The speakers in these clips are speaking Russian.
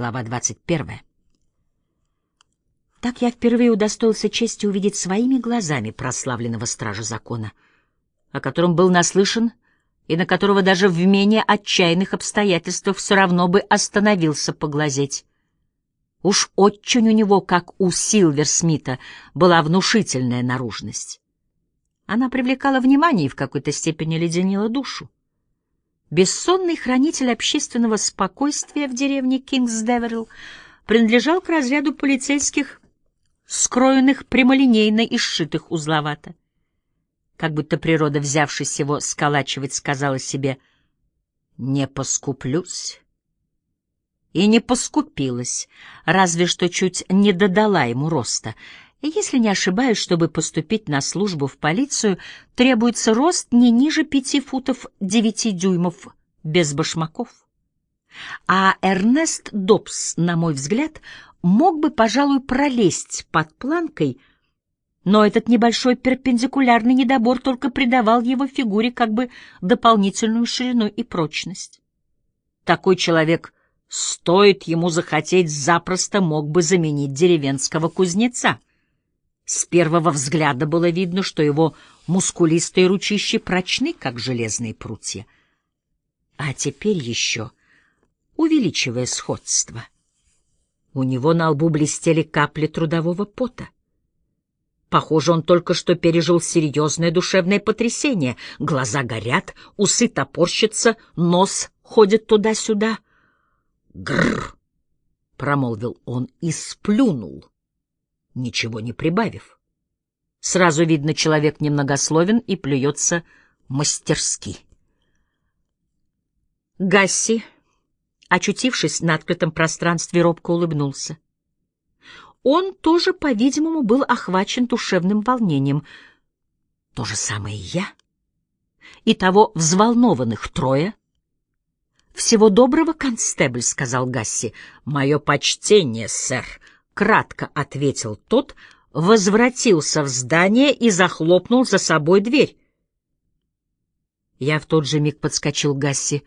Глава 21. Так я впервые удостоился чести увидеть своими глазами прославленного стража закона, о котором был наслышан и на которого даже в менее отчаянных обстоятельствах все равно бы остановился поглазеть. Уж очень у него, как у Силверсмита, была внушительная наружность. Она привлекала внимание и в какой-то степени леденила душу. Бессонный хранитель общественного спокойствия в деревне Кингсдеверилл принадлежал к разряду полицейских, скроенных прямолинейно и сшитых узловато. Как будто природа, взявшись его сколачивать, сказала себе «Не поскуплюсь». И не поскупилась, разве что чуть не додала ему роста — если не ошибаюсь, чтобы поступить на службу в полицию, требуется рост не ниже пяти футов девяти дюймов без башмаков. А Эрнест Добс, на мой взгляд, мог бы, пожалуй, пролезть под планкой, но этот небольшой перпендикулярный недобор только придавал его фигуре как бы дополнительную ширину и прочность. Такой человек, стоит ему захотеть, запросто мог бы заменить деревенского кузнеца — с первого взгляда было видно, что его мускулистые ручищи прочны, как железные прутья. А теперь еще, увеличивая сходство, у него на лбу блестели капли трудового пота. Похоже, он только что пережил серьезное душевное потрясение. Глаза горят, усы топорщатся, нос ходит туда-сюда. «Гррр!» — промолвил он и сплюнул ничего не прибавив. Сразу видно, человек немногословен и плюется мастерски. Гасси, очутившись на открытом пространстве, робко улыбнулся. Он тоже, по-видимому, был охвачен душевным волнением. То же самое и я. И того взволнованных трое. «Всего доброго, констебль», — сказал Гасси. «Мое почтение, сэр», кратко ответил тот, возвратился в здание и захлопнул за собой дверь. Я в тот же миг подскочил к Гасси.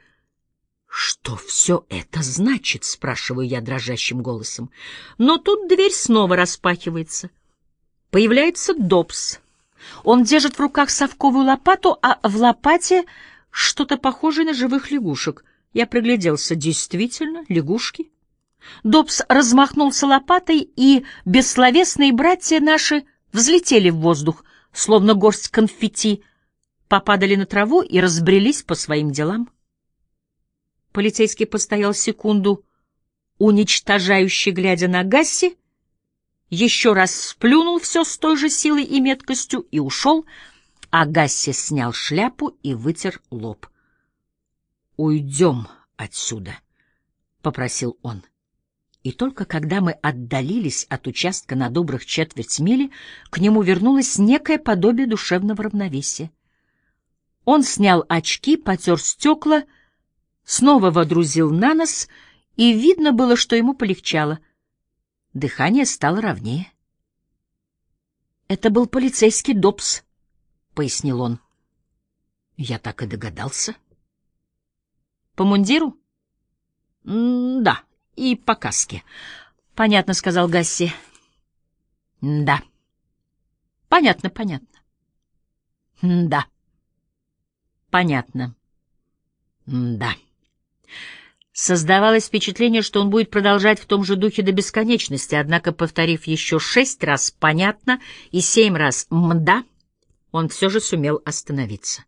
«Что все это значит?» — спрашиваю я дрожащим голосом. Но тут дверь снова распахивается. Появляется Добс. Он держит в руках совковую лопату, а в лопате что-то похожее на живых лягушек. Я пригляделся. Действительно, лягушки. Добс размахнулся лопатой, и бессловесные братья наши взлетели в воздух, словно горсть конфетти, попадали на траву и разбрелись по своим делам. Полицейский постоял секунду, уничтожающе глядя на Гасси, еще раз сплюнул все с той же силой и меткостью и ушел, а Гасси снял шляпу и вытер лоб. «Уйдем отсюда», — попросил он. И только когда мы отдалились от участка на добрых четверть мили, к нему вернулось некое подобие душевного равновесия. Он снял очки, потер стекла, снова водрузил на нос, и видно было, что ему полегчало. Дыхание стало ровнее. «Это был полицейский Добс», — пояснил он. Я так и догадался. «По мундиру?» «Да, и по каске. — Понятно, — сказал Гасси. — Да. — Понятно, понятно. — Да. — Понятно. — Да. Создавалось впечатление, что он будет продолжать в том же духе до бесконечности, однако, повторив еще шесть раз «понятно» и семь раз «мда», он все же сумел остановиться.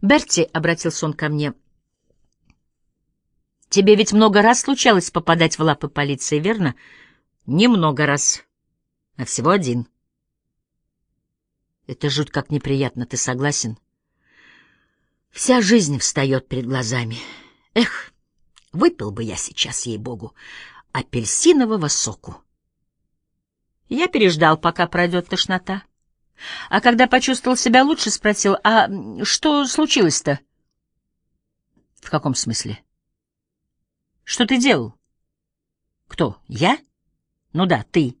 «Берти», — обратился он ко мне, Тебе ведь много раз случалось попадать в лапы полиции, верно? Не много раз, а всего один. Это жуть как неприятно, ты согласен? Вся жизнь встает перед глазами. Эх, выпил бы я сейчас, ей-богу, апельсинового соку. Я переждал, пока пройдет тошнота. А когда почувствовал себя лучше, спросил, а что случилось-то? В каком смысле? — что ты делал? Кто? Я? Ну да, ты.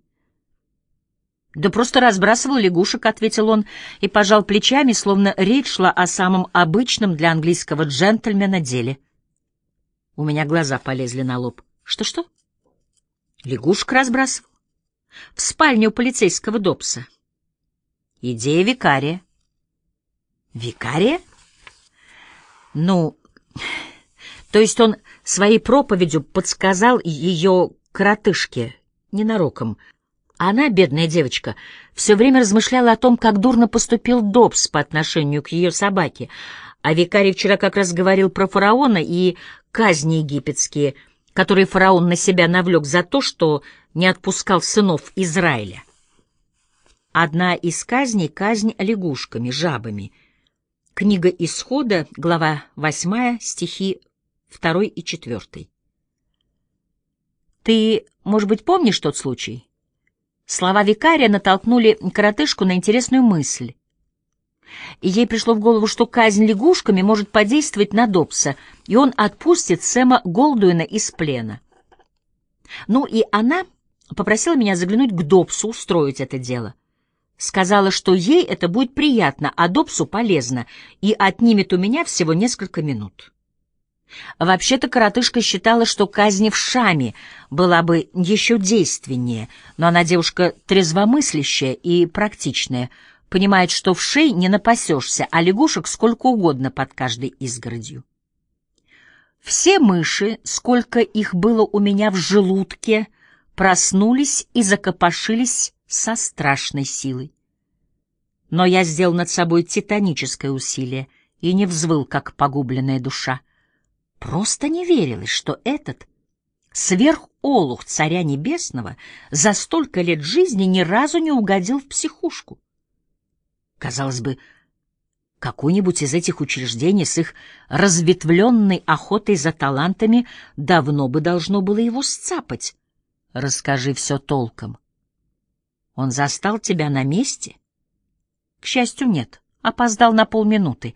Да просто разбрасывал лягушек, ответил он и пожал плечами, словно речь шла о самом обычном для английского джентльмена деле. У меня глаза полезли на лоб. Что-что? Лягушек разбрасывал. В спальне у полицейского Добса. Идея викария. Викария? Ну, то есть он своей проповедью подсказал ее коротышке, ненароком. Она, бедная девочка, все время размышляла о том, как дурно поступил Добс по отношению к ее собаке, а викарий вчера как раз говорил про фараона и казни египетские, которые фараон на себя навлек за то, что не отпускал сынов Израиля. Одна из казней — казнь лягушками, жабами. Книга Исхода, глава 8, стихи 2 и 4. Ты, может быть, помнишь тот случай? Слова викария натолкнули коротышку на интересную мысль. Ей пришло в голову, что казнь лягушками может подействовать на Добса, и он отпустит Сэма Голдуина из плена. Ну и она попросила меня заглянуть к Добсу, устроить это дело. Сказала, что ей это будет приятно, а Добсу полезно, и отнимет у меня всего несколько минут. Вообще-то коротышка считала, что казнь в Шаме была бы еще действеннее, но она девушка трезвомыслящая и практичная, понимает, что в шей не напасешься, а лягушек сколько угодно под каждой изгородью. Все мыши, сколько их было у меня в желудке, проснулись и закопошились со страшной силой. Но я сделал над собой титаническое усилие и не взвыл, как погубленная душа. Просто не верилось, что этот сверхолух царя небесного за столько лет жизни ни разу не угодил в психушку. Казалось бы, какое-нибудь из этих учреждений с их разветвленной охотой за талантами давно бы должно было его сцапать. Расскажи все толком. Он застал тебя на месте? К счастью, нет. Опоздал на полминуты.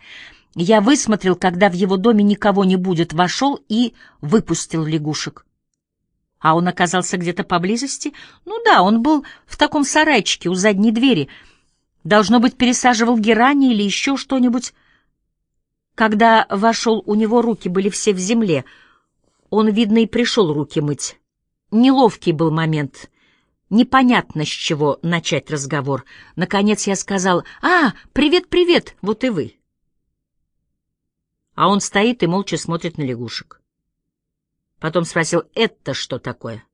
Я высмотрел, когда в его доме никого не будет, вошел и выпустил лягушек. А он оказался где-то поблизости? Ну да, он был в таком сарайчике у задней двери. Должно быть, пересаживал герани или еще что-нибудь. Когда вошел, у него руки были все в земле. Он, видно, и пришел руки мыть. Неловкий был момент. Непонятно, с чего начать разговор. Наконец я сказал, «А, привет-привет, вот и вы». А он стоит и молча смотрит на лягушек. Потом спросил, «Это что такое?»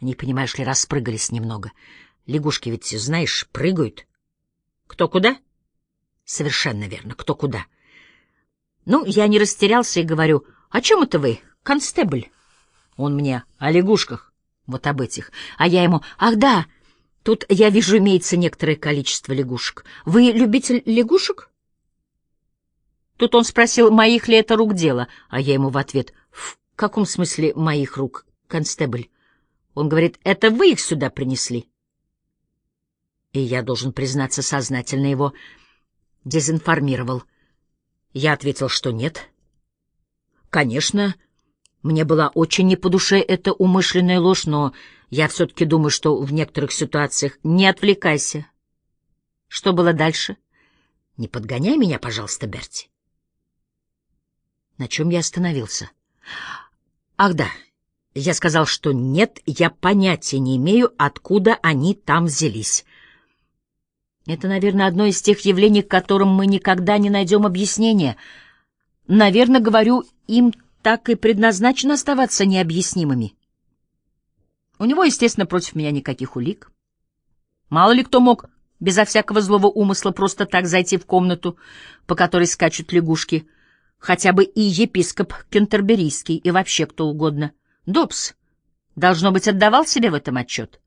Они, понимаешь ли, распрыгались немного. Лягушки ведь, знаешь, прыгают. Кто куда? Совершенно верно, кто куда. Ну, я не растерялся и говорю, «О чем это вы, констебль?» Он мне, «О лягушках». Вот об этих. А я ему, ах да, тут, я вижу, имеется некоторое количество лягушек. Вы любитель лягушек? Тут он спросил, моих ли это рук дело, а я ему в ответ, в каком смысле моих рук, констебль? Он говорит, это вы их сюда принесли. И я должен признаться, сознательно его дезинформировал. Я ответил, что нет. Конечно, — мне была очень не по душе эта умышленная ложь, но я все-таки думаю, что в некоторых ситуациях не отвлекайся. Что было дальше? Не подгоняй меня, пожалуйста, Берти. На чем я остановился? Ах да, я сказал, что нет, я понятия не имею, откуда они там взялись. Это, наверное, одно из тех явлений, которым мы никогда не найдем объяснения. Наверное, говорю им так и предназначены оставаться необъяснимыми. У него, естественно, против меня никаких улик. Мало ли кто мог безо всякого злого умысла просто так зайти в комнату, по которой скачут лягушки, хотя бы и епископ Кентерберийский, и вообще кто угодно. Добс, должно быть, отдавал себе в этом отчет.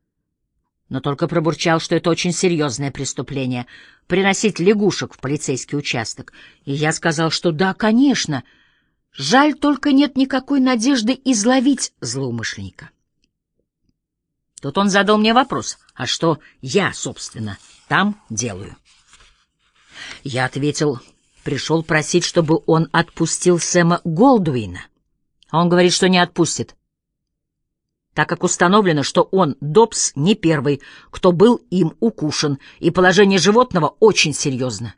Но только пробурчал, что это очень серьезное преступление — приносить лягушек в полицейский участок. И я сказал, что да, конечно — Жаль, только нет никакой надежды изловить злоумышленника. Тут он задал мне вопрос, а что я, собственно, там делаю? Я ответил, пришел просить, чтобы он отпустил Сэма Голдуина. А он говорит, что не отпустит, так как установлено, что он, Добс, не первый, кто был им укушен, и положение животного очень серьезно.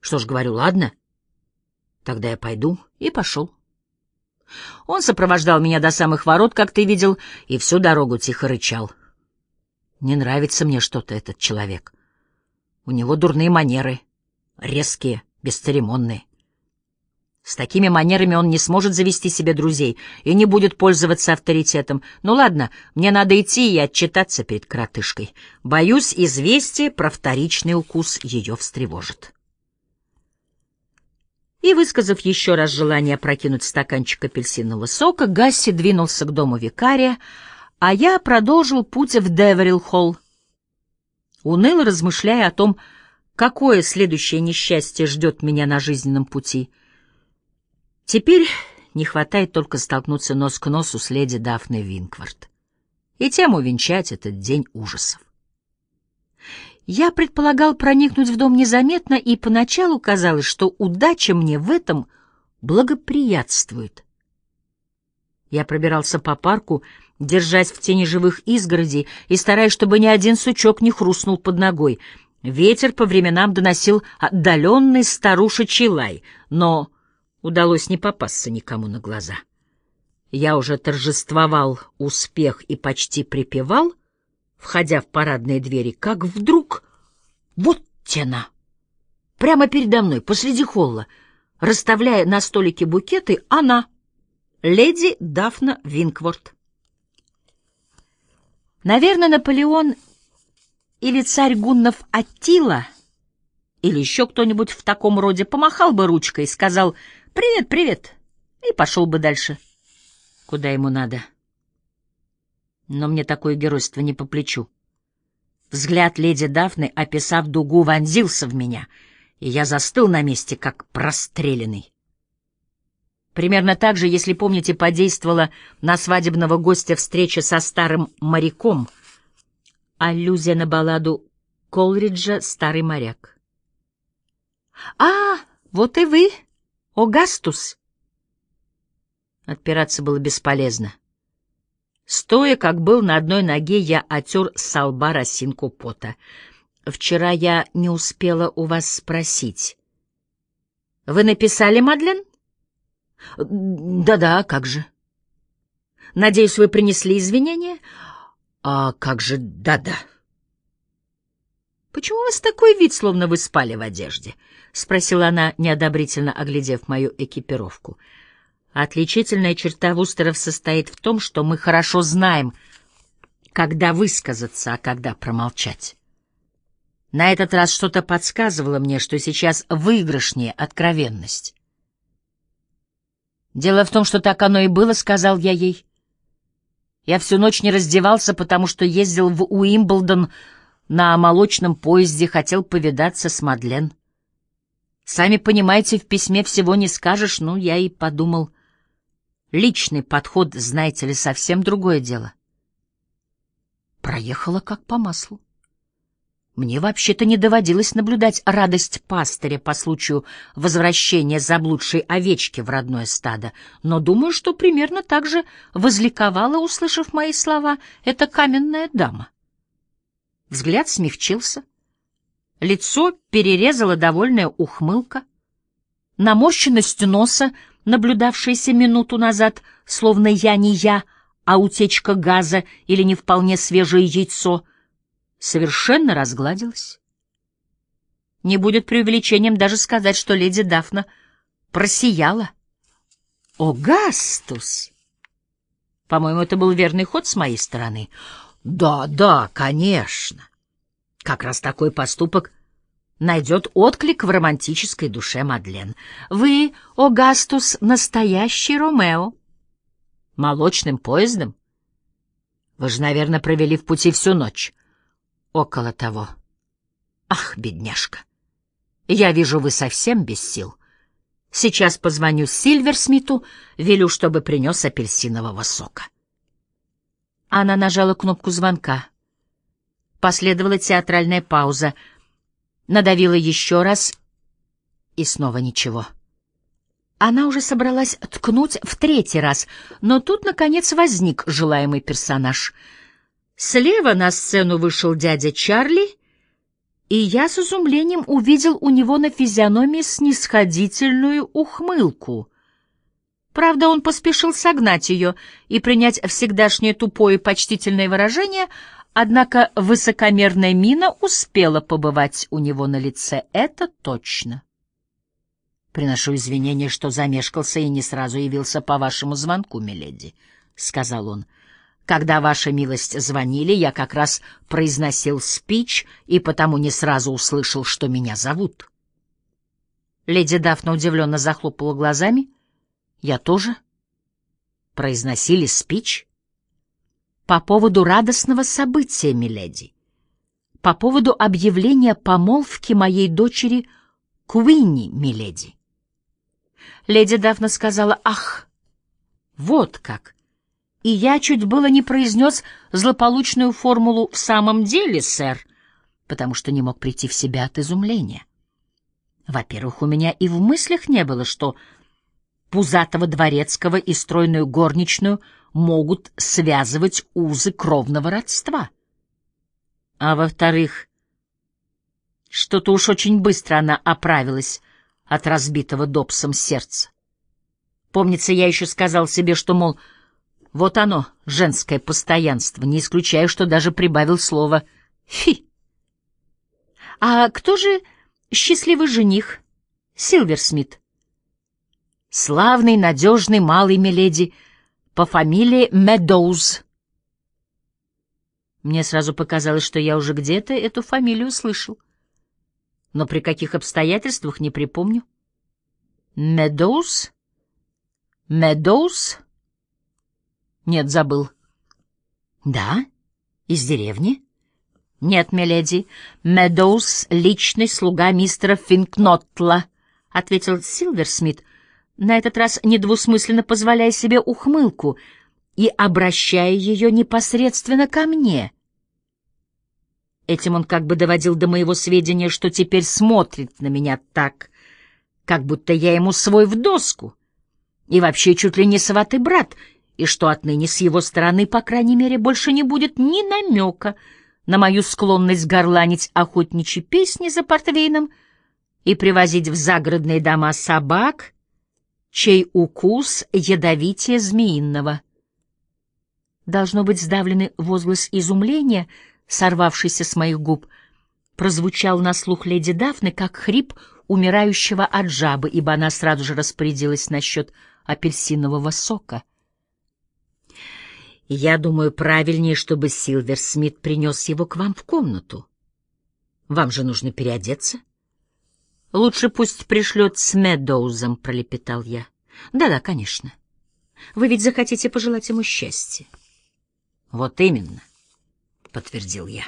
Что ж, говорю, ладно, — Тогда я пойду и пошел. Он сопровождал меня до самых ворот, как ты видел, и всю дорогу тихо рычал. Не нравится мне что-то этот человек. У него дурные манеры, резкие, бесцеремонные. С такими манерами он не сможет завести себе друзей и не будет пользоваться авторитетом. Ну ладно, мне надо идти и отчитаться перед коротышкой. Боюсь, известие про вторичный укус ее встревожит. И, высказав еще раз желание прокинуть стаканчик апельсинового сока, Гасси двинулся к дому викария, а я продолжил путь в Деверилл-холл, уныло размышляя о том, какое следующее несчастье ждет меня на жизненном пути — Теперь не хватает только столкнуться нос к носу с леди Дафной Винквард и тем увенчать этот день ужасов. Я предполагал проникнуть в дом незаметно, и поначалу казалось, что удача мне в этом благоприятствует. Я пробирался по парку, держась в тени живых изгородей и стараясь, чтобы ни один сучок не хрустнул под ногой. Ветер по временам доносил отдаленный старушечий лай, но удалось не попасться никому на глаза. Я уже торжествовал успех и почти припевал, входя в парадные двери, как вдруг... Вот тена! Прямо передо мной, посреди холла, расставляя на столике букеты, она, леди Дафна Винкворт. Наверное, Наполеон или царь гуннов Аттила, или еще кто-нибудь в таком роде помахал бы ручкой и сказал — «Привет, привет!» и пошел бы дальше, куда ему надо. Но мне такое геройство не по плечу. Взгляд леди Дафны, описав дугу, вонзился в меня, и я застыл на месте, как простреленный. Примерно так же, если помните, подействовала на свадебного гостя встреча со старым моряком. Аллюзия на балладу Колриджа «Старый моряк». «А, вот и вы!» «Огастус!» Отпираться было бесполезно. Стоя, как был на одной ноге, я отер с лба росинку пота. «Вчера я не успела у вас спросить. Вы написали, Мадлен?» «Да-да, как же». «Надеюсь, вы принесли извинения?» «А как же, да-да». «Почему у вас такой вид, словно вы спали в одежде?» — спросила она, неодобрительно оглядев мою экипировку. Отличительная черта Вустеров состоит в том, что мы хорошо знаем, когда высказаться, а когда промолчать. На этот раз что-то подсказывало мне, что сейчас выигрышнее откровенность. «Дело в том, что так оно и было», — сказал я ей. «Я всю ночь не раздевался, потому что ездил в Уимблдон на молочном поезде, хотел повидаться с Мадлен». Сами понимаете, в письме всего не скажешь, ну, я и подумал. Личный подход, знаете ли, совсем другое дело. Проехала как по маслу. Мне вообще-то не доводилось наблюдать радость пастыря по случаю возвращения заблудшей овечки в родное стадо, но думаю, что примерно так же возликовала, услышав мои слова, эта каменная дама. Взгляд смягчился, Лицо перерезала довольная ухмылка. Наморщенность носа, наблюдавшаяся минуту назад, словно я не я, а утечка газа или не вполне свежее яйцо, совершенно разгладилась. Не будет преувеличением даже сказать, что леди Дафна просияла. «О, Гастус!» По-моему, это был верный ход с моей стороны. «Да, да, конечно. Как раз такой поступок найдет отклик в романтической душе Мадлен. Вы, Огастус, настоящий Ромео. Молочным поездом? Вы же, наверное, провели в пути всю ночь. Около того. Ах, бедняжка. Я вижу, вы совсем без сил. Сейчас позвоню Сильверсмиту, велю, чтобы принес апельсинового сока. Она нажала кнопку звонка. Последовала театральная пауза. Надавила еще раз, и снова ничего. Она уже собралась ткнуть в третий раз, но тут, наконец, возник желаемый персонаж. Слева на сцену вышел дядя Чарли, и я с изумлением увидел у него на физиономии снисходительную ухмылку. Правда, он поспешил согнать ее и принять всегдашнее тупое почтительное выражение, однако высокомерная мина успела побывать у него на лице, это точно. «Приношу извинения, что замешкался и не сразу явился по вашему звонку, миледи», — сказал он. «Когда ваша милость звонили, я как раз произносил спич и потому не сразу услышал, что меня зовут». Леди Дафна удивленно захлопала глазами. «Я тоже?» «Произносили спич?» «По поводу радостного события, миледи. По поводу объявления помолвки моей дочери Куинни, миледи». Леди Дафна сказала «Ах, вот как!» И я чуть было не произнес злополучную формулу «в самом деле, сэр», потому что не мог прийти в себя от изумления. Во-первых, у меня и в мыслях не было, что пузатого дворецкого и стройную горничную могут связывать узы кровного родства. А во-вторых, что-то уж очень быстро она оправилась от разбитого Добсом сердца. Помнится, я еще сказал себе, что, мол, вот оно, женское постоянство, не исключаю, что даже прибавил слово «фи». А кто же счастливый жених? Силверсмит. Славный, надежный, малый миледи, по фамилии Медоуз. Мне сразу показалось, что я уже где-то эту фамилию слышал но при каких обстоятельствах не припомню. Медоуз? Медоуз? Нет, забыл. Да? Из деревни? Нет, миледи. Медоуз — личный слуга мистера Финкнотла, — ответил Силверсмит, на этот раз недвусмысленно позволяя себе ухмылку и обращая ее непосредственно ко мне — Этим он как бы доводил до моего сведения, что теперь смотрит на меня так, как будто я ему свой в доску, и вообще чуть ли не сватый брат, и что отныне с его стороны, по крайней мере, больше не будет ни намека на мою склонность горланить охотничьи песни за портвейном и привозить в загородные дома собак, чей укус ядовитее змеиного. Должно быть сдавленный возглас изумления — сорвавшийся с моих губ, прозвучал на слух леди Дафны, как хрип умирающего от жабы, ибо она сразу же распорядилась насчет апельсинового сока. «Я думаю, правильнее, чтобы Силвер Смит принес его к вам в комнату. Вам же нужно переодеться». «Лучше пусть пришлет с Медоузом», — пролепетал я. «Да-да, конечно. Вы ведь захотите пожелать ему счастья». «Вот именно. — подтвердил я.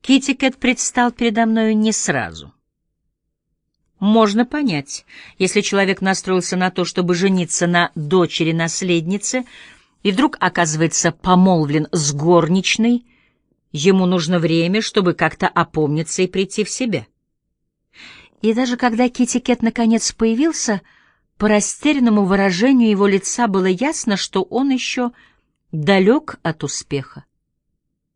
Китикет предстал передо мною не сразу. Можно понять, если человек настроился на то, чтобы жениться на дочери-наследницы, и вдруг оказывается помолвлен с горничной, ему нужно время, чтобы как-то опомниться и прийти в себя. И даже когда Китикет наконец появился, по растерянному выражению его лица было ясно, что он еще далек от успеха.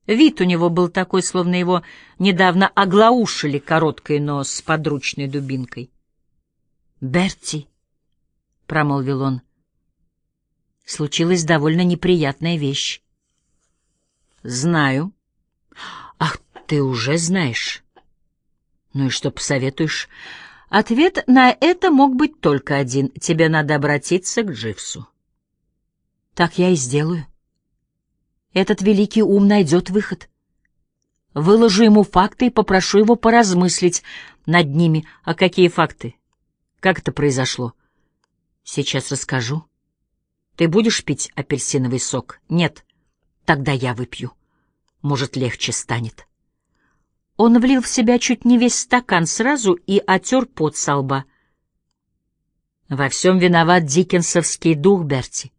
Вид у него был такой, словно его недавно оглаушили короткой, но с подручной дубинкой. «Берти», — промолвил он, — «случилась довольно неприятная вещь». «Знаю». «Ах, ты уже знаешь». «Ну и что посоветуешь?» Ответ на это мог быть только один. Тебе надо обратиться к Дживсу. «Так я и сделаю». Этот великий ум найдет выход. Выложу ему факты и попрошу его поразмыслить над ними. А какие факты? Как это произошло? Сейчас расскажу. Ты будешь пить апельсиновый сок? Нет. Тогда я выпью. Может, легче станет. Он влил в себя чуть не весь стакан сразу и отер пот со лба. Во всем виноват диккенсовский дух, Берти.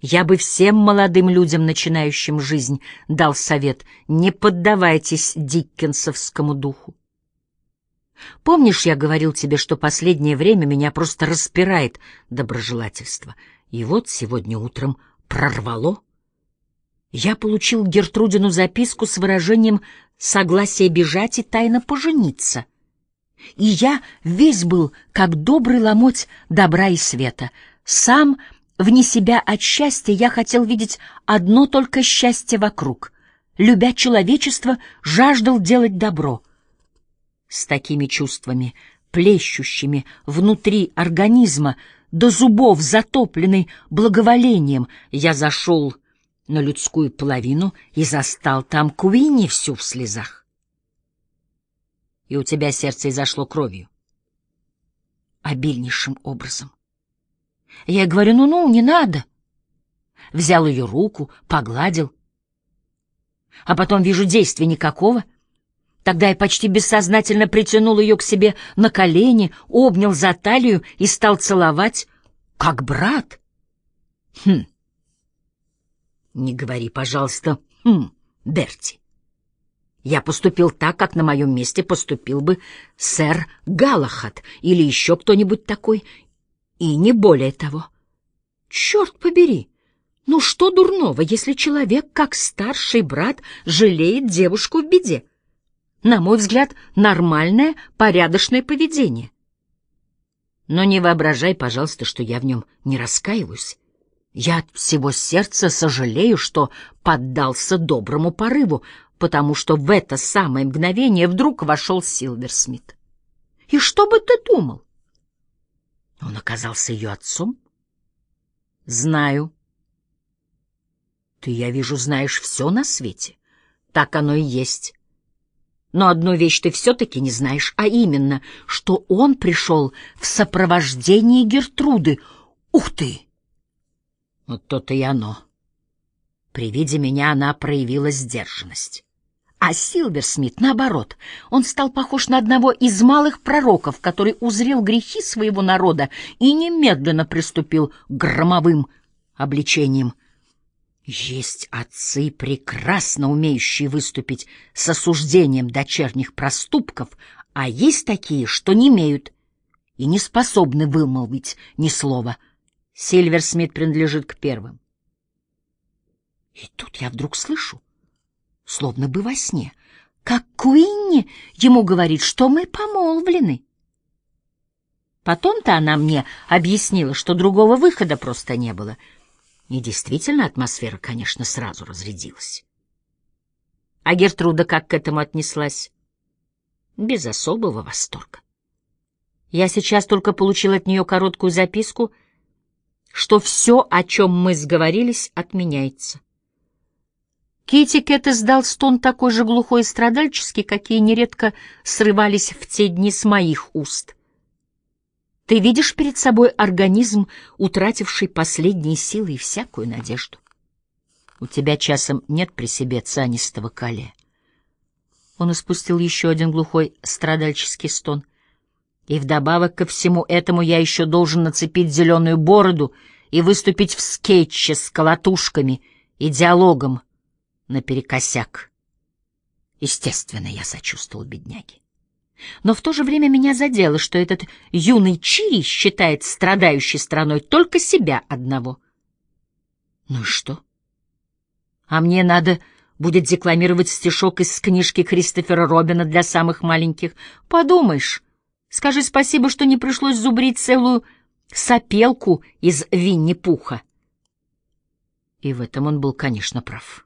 Я бы всем молодым людям, начинающим жизнь, дал совет — не поддавайтесь диккенсовскому духу. Помнишь, я говорил тебе, что последнее время меня просто распирает доброжелательство? И вот сегодня утром прорвало. Я получил Гертрудину записку с выражением согласия бежать и тайно пожениться. И я весь был, как добрый ломоть добра и света. Сам, вне себя от счастья, я хотел видеть одно только счастье вокруг. Любя человечество, жаждал делать добро. С такими чувствами, плещущими внутри организма, до зубов затопленный благоволением, я зашел на людскую половину и застал там Куинни всю в слезах и у тебя сердце изошло кровью. Обильнейшим образом. Я говорю, ну-ну, не надо. Взял ее руку, погладил. А потом вижу действия никакого. Тогда я почти бессознательно притянул ее к себе на колени, обнял за талию и стал целовать, как брат. Хм. Не говори, пожалуйста, хм, Берти. Я поступил так, как на моем месте поступил бы сэр Галахат или еще кто-нибудь такой, и не более того. Черт побери! Ну что дурного, если человек, как старший брат, жалеет девушку в беде? На мой взгляд, нормальное, порядочное поведение. Но не воображай, пожалуйста, что я в нем не раскаиваюсь. Я от всего сердца сожалею, что поддался доброму порыву, потому что в это самое мгновение вдруг вошел Силверсмит. И что бы ты думал? Он оказался ее отцом? Знаю. Ты, я вижу, знаешь все на свете. Так оно и есть. Но одну вещь ты все-таки не знаешь, а именно, что он пришел в сопровождении Гертруды. Ух ты! Вот то-то и оно. При виде меня она проявила сдержанность. А Силверсмит, наоборот, он стал похож на одного из малых пророков, который узрел грехи своего народа и немедленно приступил к громовым обличениям. Есть отцы, прекрасно умеющие выступить с осуждением дочерних проступков, а есть такие, что не имеют и не способны вымолвить ни слова. Сильверсмит принадлежит к первым. И тут я вдруг слышу, словно бы во сне, как Куинни ему говорит, что мы помолвлены. Потом-то она мне объяснила, что другого выхода просто не было. И действительно, атмосфера, конечно, сразу разрядилась. А Гертруда как к этому отнеслась? Без особого восторга. Я сейчас только получил от нее короткую записку, что все, о чем мы сговорились, отменяется. Кити Кэт издал стон такой же глухой и страдальческий, какие нередко срывались в те дни с моих уст. Ты видишь перед собой организм, утративший последние силы и всякую надежду. У тебя часом нет при себе цианистого калия. Он испустил еще один глухой страдальческий стон. И вдобавок ко всему этому я еще должен нацепить зеленую бороду и выступить в скетче с колотушками и диалогом, наперекосяк. Естественно, я сочувствовал бедняге. Но в то же время меня задело, что этот юный Чири считает страдающей страной только себя одного. Ну и что? А мне надо будет декламировать стишок из книжки Кристофера Робина для самых маленьких. Подумаешь, скажи спасибо, что не пришлось зубрить целую сопелку из Винни-Пуха. И в этом он был, конечно, прав.